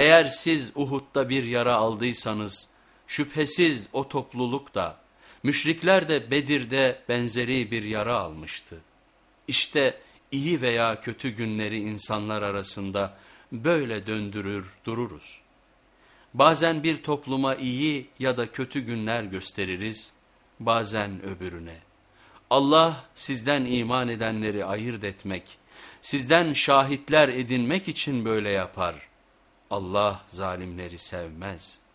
Eğer siz Uhud'da bir yara aldıysanız şüphesiz o topluluk da müşrikler de Bedir'de benzeri bir yara almıştı. İşte iyi veya kötü günleri insanlar arasında böyle döndürür dururuz. Bazen bir topluma iyi ya da kötü günler gösteririz, bazen öbürüne. Allah sizden iman edenleri ayırt etmek, sizden şahitler edinmek için böyle yapar. Allah zalimleri sevmez.''